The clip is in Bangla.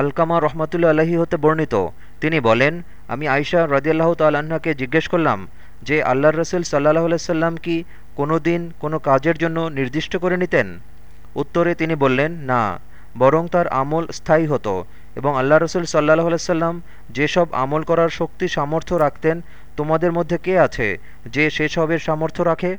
আলকামা রহমতুল্লা আলহী হতে বর্ণিত। তিনি বলেন, আমি আয়সা রদিয়াল্লাহ তাল্লাহ্নকে জিজ্ঞেস করলাম যে আল্লাহ রসুল সাল্লাহ আলাইসাল্লাম কি কোনো দিন কোনো কাজের জন্য নির্দিষ্ট করে নিতেন? উত্তরে তিনি বললেন, না, বরং তার আমল স্থায়ী হতো এবং আল্লাহ রসুল সাল্লাহ আলাইসাল্লাম যেসব আমল করার শক্তি সামর্থ্য রাখতেন, তোমাদের মধ্যে কে আছে যে সেসবের সামর্থ্য রাখে?